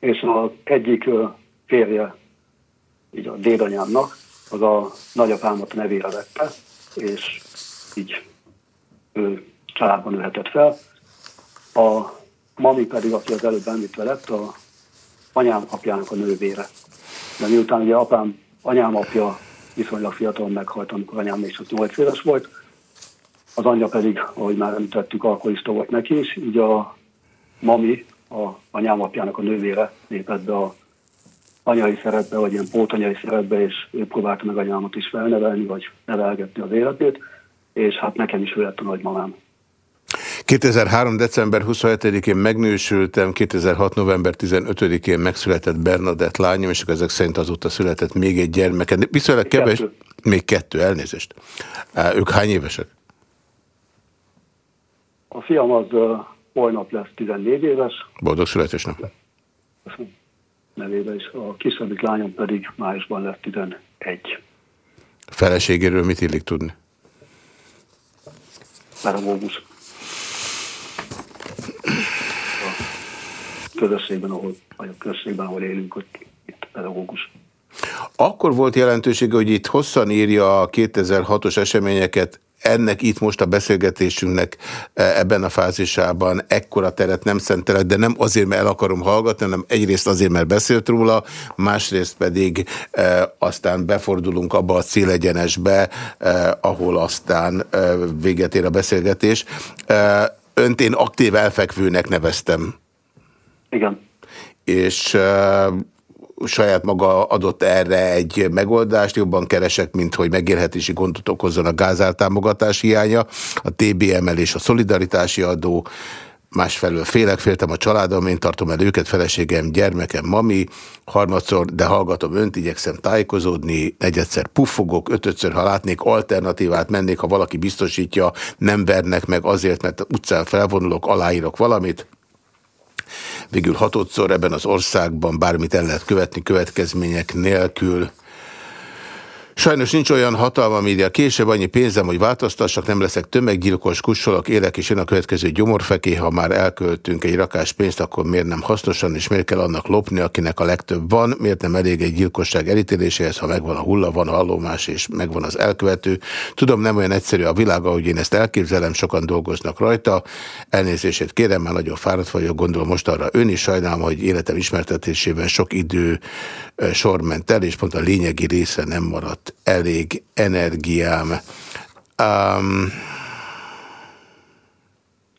És az egyik férje, így a dédanyámnak, az a nagyapámat nevére vette, és így ő családban ülhetett fel. A mami pedig, aki az előbb említve lett, a anyám apjának a nővére. De miután ugye apám, anyám apja viszonylag fiatal meghalt, amikor anyám még csak 8 éves volt, az anyja pedig, ahogy már említettük, alkoholista volt neki is, így a mami, a anyám apjának a nővére lépett be a anyai szerepbe, vagy ilyen pótanyai szerepbe, és ő próbálta meg anyámat is felnevelni, vagy nevelgetni az életét, és hát nekem is ő lett a nagymamám. 2003. december 27-én megnősültem, 2006. november 15-én megszületett Bernadett lányom, és ezek szerint azóta született még egy gyermeke. Viszonylag kevés, még kettő, elnézést. Ők hány évesek? A fiam az uh, holnap lesz 14 éves. Boldog születésnap. Nevébe is. A kisebbik lányom pedig májusban lesz 11. A feleségéről mit illik tudni? Pedagógus. közösségben, ahol, vagy a közösségben, ahol élünk, hogy itt pedagógus. Akkor volt jelentősége, hogy itt hosszan írja a 2006-os eseményeket, ennek itt most a beszélgetésünknek e, ebben a fázisában ekkora teret nem szentelek, de nem azért, mert el akarom hallgatni, hanem egyrészt azért, mert beszélt róla, másrészt pedig e, aztán befordulunk abba a célegyenesbe, e, ahol aztán e, véget ér a beszélgetés. E, önt én aktív elfekvőnek neveztem. Igen. És uh, saját maga adott erre egy megoldást, jobban keresek, mint hogy megélhetési gondot okozzon a gázártámogatás hiánya, a TBML és a szolidaritási adó, másfelől félek, féltem a családom, én tartom el őket, feleségem, gyermekem, mami, harmadszor, de hallgatom önt, igyekszem tájékozódni, negyedszer puffogok, ötödször, ha látnék alternatívát, mennék, ha valaki biztosítja, nem vernek meg azért, mert utcán felvonulok, aláírok valamit, Végül hatodszor ebben az országban bármit el lehet követni következmények nélkül. Sajnos nincs olyan hatalma média, később annyi pénzem, hogy változtassak, nem leszek tömeggyilkos, kussolok, élek, és én a következő gyomorfeké, ha már elköltünk egy rakás pénzt, akkor miért nem hasznosan, és miért kell annak lopni, akinek a legtöbb van, miért nem elég egy gyilkosság elítéléséhez, ha megvan a hulla, van a hallomás, és megvan az elkövető. Tudom, nem olyan egyszerű a világ, ahogy én ezt elképzelem, sokan dolgoznak rajta. Elnézését kérem, már nagyon fáradt vagyok, gondolom most arra ön is sajnálom, hogy életem ismertetésében sok idő sor ment el, és pont a lényegi része nem maradt elég energiám. Um,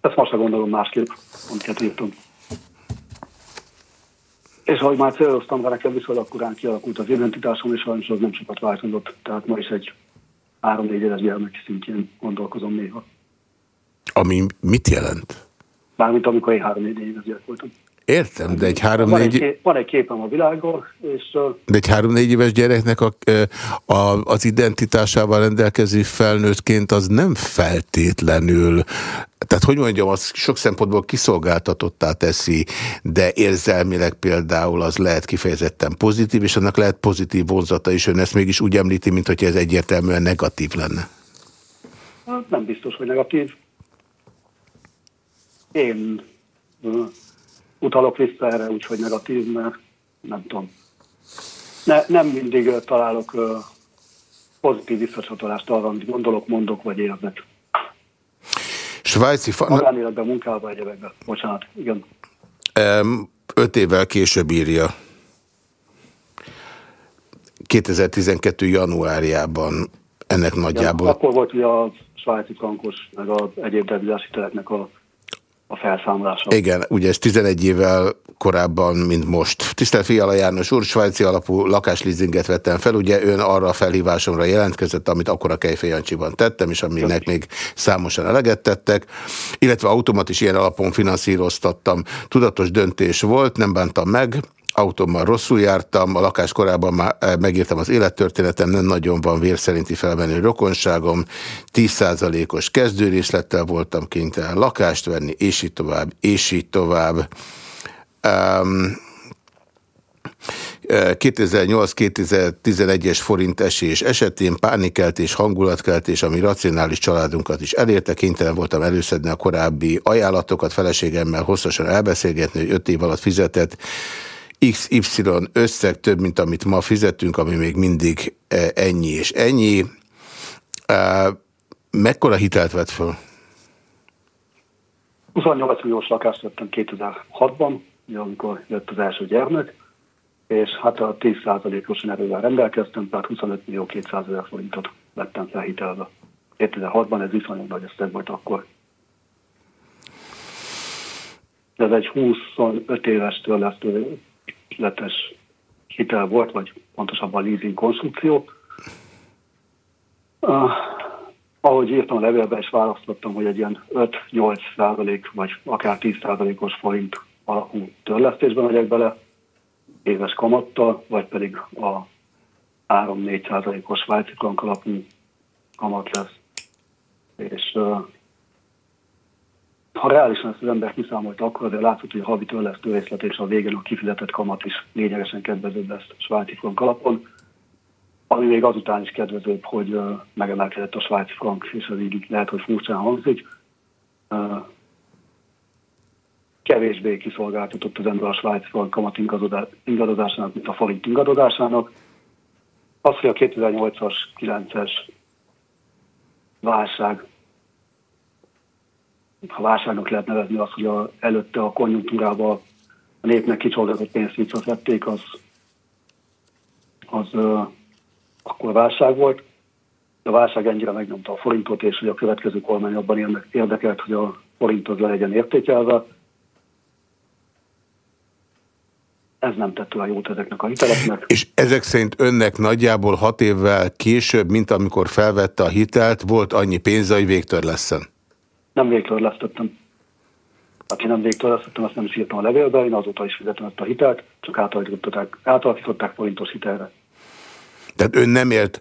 Ezt most gondolom másképp, amiket írtunk. És ahogy már céloztam, nekem viszonylag korán kialakult az identitásom, és sajnos az nem sokat változott. Tehát ma is egy három-négy éves gyermek szintjén gondolkozom néha. Ami mit jelent? Mármint amikor én három-négy éves gyerek voltam. Értem, de egy három-négy... Van, van egy képem a világról, és... De egy három-négy éves gyereknek a, a, az identitásával rendelkező felnőttként az nem feltétlenül... Tehát, hogy mondjam, az sok szempontból kiszolgáltatottá teszi, de érzelmileg például az lehet kifejezetten pozitív, és annak lehet pozitív vonzata is. Ön ezt mégis úgy említi, mint hogy ez egyértelműen negatív lenne. Hát nem biztos, hogy negatív. Én utalok vissza erre, úgyhogy negatív, mert nem tudom. Ne, nem mindig találok pozitív visszacsatolást arra, amit gondolok, mondok, vagy érzek. Svájci... Fa... Magánéletben, munkában, egyebekben. Bocsánat, igen. Um, öt évvel később írja. 2012. januárjában ennek nagyjából... Ja, akkor volt ugye a svájci frankos, meg az egyéb devizási teleknek a a felszámolása. Igen, ugye ez 11 évvel korábban, mint most. Tisztelt Fiala János úr, svájci alapú lakáslízinget vettem fel, ugye ön arra a felhívásomra jelentkezett, amit akkor a Kejfejancsiban tettem, és aminek még számosan eleget tettek, illetve automat is ilyen alapon finanszíroztattam. Tudatos döntés volt, nem bántam meg, autómmal rosszul jártam, a lakás korában már eh, megírtam az élettörténetem, nem nagyon van vérszerinti felmenő rokonságom, 10%-os kezdőrészlettel voltam kénytelen lakást venni, és így tovább, és így tovább. Um, 2008-2011-es forint esés esetén pánikeltés, hangulatkeltés, ami racionális családunkat is elérte, kénytelen voltam előszedni a korábbi ajánlatokat, feleségemmel hosszasan elbeszélgetni, hogy öt év alatt fizetett XY összeg több, mint amit ma fizetünk, ami még mindig e, ennyi és ennyi. E, mekkora hitelt vett föl? 28 milliós lakást vettem 2006-ban, amikor jött az első gyermek, és hát a 10%-os erővel rendelkeztem, tehát 25 millió 200 ezer forintot vettem fel hitelbe. 2006-ban ez viszonylag nagy összeg volt akkor. Ez egy 25 éves törlesztő letes hitel volt, vagy pontosabban leasing konstrukció. Uh, ahogy írtam a levélbe, és választottam, hogy egy ilyen 5-8 százalék, vagy akár 10 százalékos forint alakú törlesztésben megyek bele, éves kamattal, vagy pedig a 3-4 százalékos svájci frank alapú kamat lesz. És uh, ha reálisan ezt az ember kiszámolt akkor, de látszott, hogy a havi törlesztő részlet és a végén a kifizetett kamat is lényegesen kedvezőbb lesz svájci frank alapon, ami még azután is kedvezőbb, hogy megemelkedett a svájci frank, és ez így lehet, hogy furcsán hangzik. Kevésbé kiszolgáltatott az ember a svájci frank kamat ingadozásának, mint a forint ingadozásának. Az, hogy a 2008-as, 9-es válság ha válságnak lehet nevezni azt, hogy a, előtte a konjunktúrában a népnek kicsolgatott pénzt visszatették, az, az uh, akkor válság volt. A válság ennyire megnyomta a forintot, és hogy a következő kormány abban érdekelt, hogy a forint az le legyen értékelve. Ez nem tett olyan jót ezeknek a hiteleknek. És ezek szerint önnek nagyjából hat évvel később, mint amikor felvette a hitelt, volt annyi pénze, hogy végtörleszen? Nem végtörlesztettem. Aki nem végtörlesztettem, azt nem is írtam a levélbe, én azóta is fizetem ezt a hitelt, csak átalakították, átalakították forintos hitelre. Tehát ön nem élt,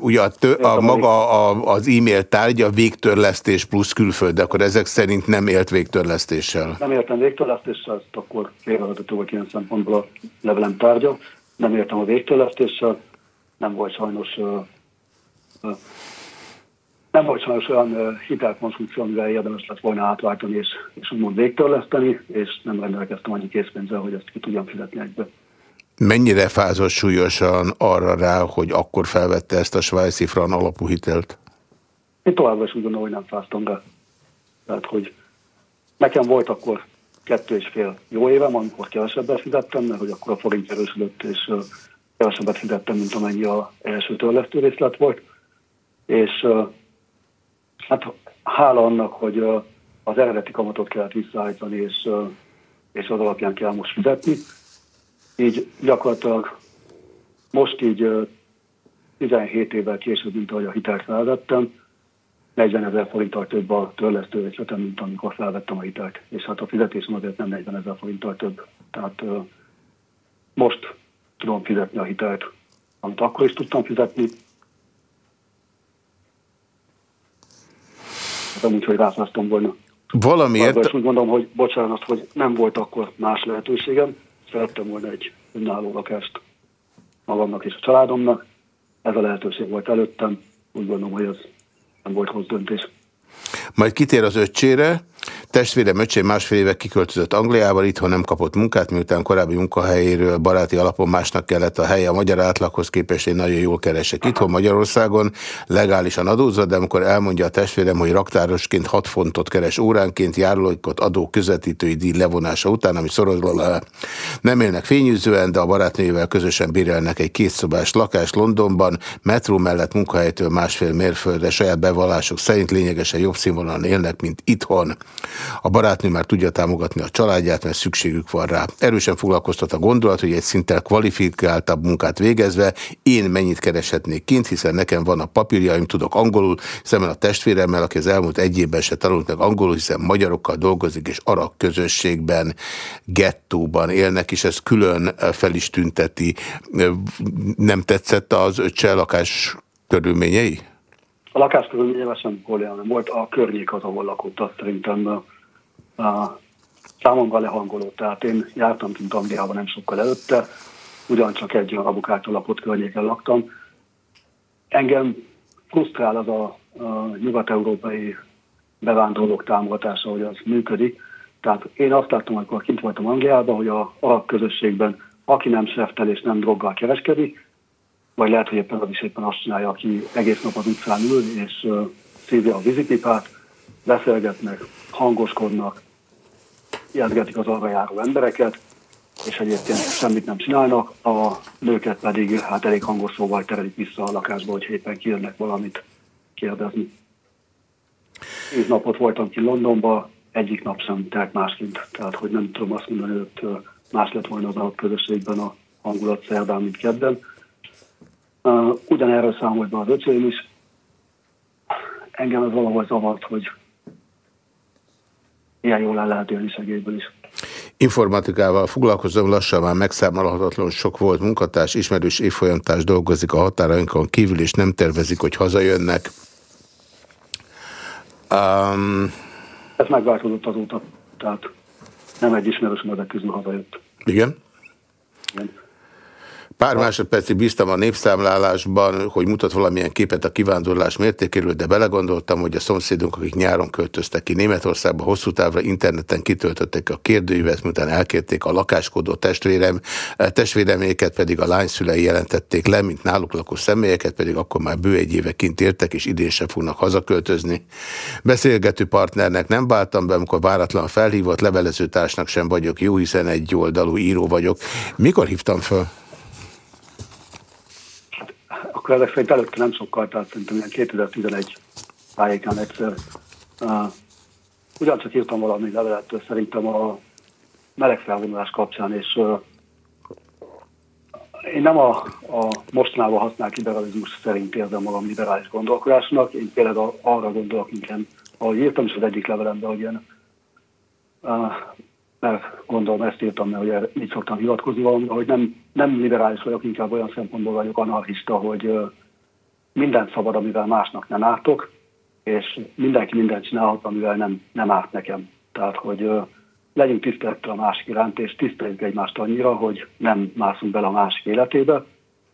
ugye a, tő, a maga a, az e-mail tárgya végtörlesztés plusz külföld, de akkor ezek szerint nem élt végtörlesztéssel? Nem értem végtörlesztéssel, ezt akkor félrevezető volt ilyen szempontból a levelem tárgya. Nem értem a végtörlesztéssel, nem volt sajnos uh, uh, nem volt sajnos olyan hitelkonstrukció, amivel érdemes lett volna átváltani és, és úgymond végtörleszteni, és nem rendelkeztem annyi készpénzzel, hogy ezt ki tudjam fizetni egybe. Mennyire fázott súlyosan arra rá, hogy akkor felvette ezt a svájci fran alapú hitelt? Én továbbra is úgy gondolom, hogy nem fáztam rá. Tehát, hogy nekem volt akkor kettő és fél jó évem, amikor kevesebbet fizettem, mert hogy akkor a forint erősödött, és kevesebbet fizettem, mint amennyi a első törlesztő részlet volt. És Hát hála annak, hogy az eredeti kamatot kellett visszaállítani, és, és az alapján kell most fizetni. Így gyakorlatilag most így 17 évvel később, mint ahogy a hitelt felvettem, 40 ezer forinttal több a törlesztő részletem, mint amikor felvettem a hitelt. És hát a fizetésem azért nem 40 ezer forinttal több. Tehát most tudom fizetni a hitelt, amit akkor is tudtam fizetni, hát amúgy, hogy rászáztam volna. Valamiért... És úgy gondolom, hogy bocsánat, hogy nem volt akkor más lehetőségem. Szerettem volna egy önálló lakást magamnak és a családomnak. Ez a lehetőség volt előttem. Úgy gondolom, hogy ez nem volt rossz döntés. Majd kitér az öccsére, Testvérem öcsém másfél éve kiköltözött Angliába, itthon nem kapott munkát, miután korábbi munkahelyéről baráti alapon másnak kellett a helye a magyar átlaghoz képest, én nagyon jól keresek itthon Magyarországon, legálisan adózott, de amikor elmondja a testvérem, hogy raktárosként 6 fontot keres óránként, járulékot adó közvetítői díj levonása után, ami szorozva nem élnek fényűzően, de a barátnőjével közösen bérelnek egy kétszobás lakást Londonban, metró mellett munkahelytől másfél mérföldre saját bevallások szerint lényegesen jobb színvonalon élnek, mint itthon. A barátnő már tudja támogatni a családját, mert szükségük van rá. Erősen foglalkoztat a gondolat, hogy egy szinten kvalifikáltabb munkát végezve én mennyit kereshetnék kint, hiszen nekem van a papírjaim, tudok angolul, szemben a testvéremmel, aki az elmúlt egy évben se tanult meg angolul, hiszen magyarokkal dolgozik, és arab közösségben, gettóban élnek, és ez külön fel is tünteti. Nem tetszett az öccse lakás körülményei? A lakás körülményeivel sem nem volt. A környék az, ahol lakott, azt szerintem a, számomra lehangoló. Tehát én jártam kint Angliában nem sokkal előtte, ugyancsak egy olyan rabukától lakott környéken laktam. Engem frusztrál az a, a nyugat-európai bevándorlók támogatása, hogy az működik. Tehát én azt láttam, amikor kint voltam Angliában, hogy a arab közösségben aki nem seftel és nem droggal kereskedik, vagy lehet, hogy éppen az is éppen azt csinálja, aki egész nap az utcán ül, és szívja a vízipipát, beszélgetnek, hangoskodnak, jelzgetik az arra járó embereket, és egyébként semmit nem csinálnak, a nőket pedig hát elég hangos szóval terelik vissza a lakásba, hogy éppen kijönnek valamit kérdezni. Tíz napot voltam ki Londonba, egyik nap sem telt másként, tehát hogy nem tudom azt mondani, hogy más lett volna az a közösségben a hangulat szerdán, mint kedden. Uh, ugyanerről számolt be az öcsém is. Engem ez valahol zavart, hogy ilyen jól el lehet élni segélyből is. Informatikával foglalkozom, lassan már megszámolhatatlan sok volt munkatárs, ismerős évfolyamtárs dolgozik a határainkon kívül, és nem tervezik, hogy hazajönnek. Um, Ez megváltozott azóta, tehát nem egy ismerős ezek közül hazajött. Igen? Igen. Pár másodpercig bíztam a népszámlálásban, hogy mutat valamilyen képet a kivándorlás mértékéről, de belegondoltam, hogy a szomszédunk, akik nyáron költöztek ki Németországba, hosszú távra interneten kitöltötték a kérdőívet, miután elkérték a lakáskodó testvérem, testvéreméket pedig a lányszülei jelentették le, mint náluk lakó személyeket, pedig akkor már bő egy éve kint értek, és idén sem fognak hazaköltözni. Beszélgető partnernek nem váltam be, amikor váratlan felhívott, levelezőtársnak sem vagyok jó, hiszen egy oldalú író vagyok. Mikor hívtam föl? Akkor ezek szerint előtte nem sokkal, tehát szerintem ilyen 2011 tájékán egyszer. Uh, ugyancsak írtam valami levelet szerintem a meleg felvonulás kapcsán, és uh, én nem a, a mostanában használt liberalizmus szerint érzem magam liberális gondolkodásnak, én például arra gondolok inkább, ahogy írtam is az egyik levelemben, hogy ilyen uh, mert gondolom ezt írtam, mert ugye így szoktam hivatkozni valamire, hogy nem, nem liberális vagyok, inkább olyan szempontból vagyok anarchista, hogy minden szabad, amivel másnak nem ártok, és mindenki mindent csinálhat, amivel nem, nem árt nekem. Tehát, hogy legyünk tisztelettel a másik iránt, és tiszteljük egymást annyira, hogy nem mászunk bele a másik életébe,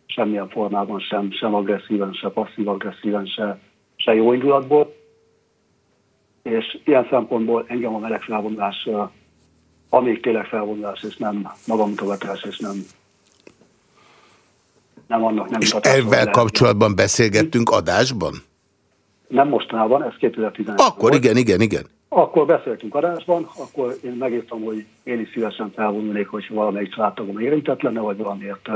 semmilyen formában sem, sem agresszíven, se passzív-agresszíven, se, se jó indulatból. És ilyen szempontból engem a meleg felvonulás amíg tényleg felvonulás, és nem magamutogatás, és nem nem annak nem És ezzel kapcsolatban beszélgettünk adásban? Nem mostanában, ez 2011 Akkor volt. igen, igen, igen. Akkor beszéltünk adásban, akkor én megírtam, hogy én is szívesen felvonulnék, hogy valamelyik családtagom érintett lenne, vagy valamiért.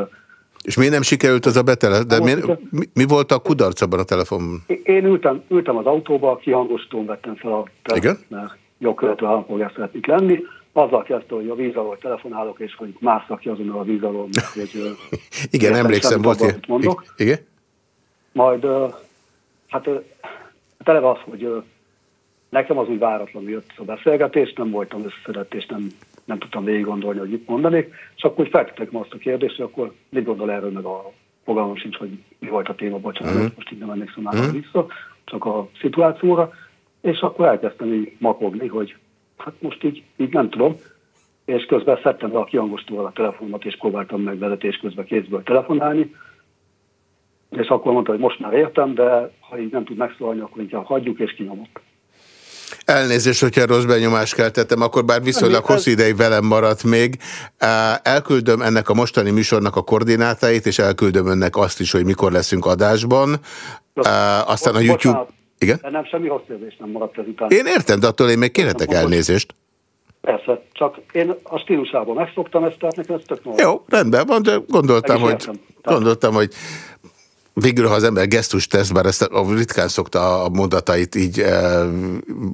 És miért nem sikerült az a betele? De mi, mi, mi volt a kudarc abban a telefonban? Én ültem, ültem az autóba, kihangosítón vettem fel a telefont, mert jogkövető állampolgár szeretnék lenni azzal kezdte, hogy a víz alól telefonálok, és hogy másszak ki azonnal a víz alól. Hogy, igen, emlékszem, volt ilyen. Mondok. Igen? Majd, hát tele az, hogy nekem az úgy váratlanul jött a beszélgetés, nem voltam összeszedett, és nem, nem tudtam végig gondolni, hogy mit mondanék, és akkor feltettek azt a kérdést, hogy akkor mit gondol erről, meg a fogalmam sincs, hogy mi volt a téma, bocsánat, uh-huh. most így nem emlékszem már uh-huh. vissza, csak a szituációra, és akkor elkezdtem így makogni, hogy hát most így, így nem tudom, és közben szedtem be a kiangosítóval a telefonomat, és próbáltam meg vezetés közben kézből telefonálni, és akkor mondta, hogy most már értem, de ha így nem tud megszólalni, akkor inkább hagyjuk, és kinyomok. Elnézést, hogyha rossz benyomást keltettem, akkor bár viszonylag hosszú ideig velem maradt még. Elküldöm ennek a mostani műsornak a koordinátáit, és elküldöm önnek azt is, hogy mikor leszünk adásban. Aztán a YouTube... Igen? De nem semmi rossz érzés nem maradt ezután. Én értem, de attól én még kérhetek elnézést. Persze, csak én a stílusában megszoktam ezt, tehát nekem ez tök Jó, rendben van, de gondoltam, hogy, gondoltam, hogy végül, ha az ember gesztus tesz, bár ezt a ritkán szokta a mondatait így e,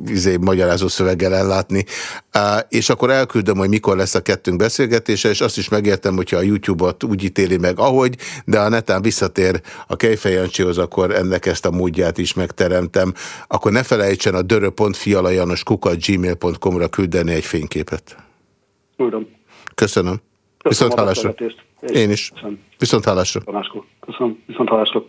izé, magyarázó szöveggel ellátni, e, és akkor elküldöm, hogy mikor lesz a kettőnk beszélgetése, és azt is megértem, hogyha a YouTube-ot úgy ítéli meg, ahogy, de a netán visszatér a Kejfejancsihoz, akkor ennek ezt a módját is megteremtem. Akkor ne felejtsen a dörö.fialajanoskukat.gmail.com-ra küldeni egy fényképet. Tudom. Köszönöm. Köszönöm viszont hálásra. Én is. Köszönöm. Viszont hálásra. Köszönöm. Viszont hálásra.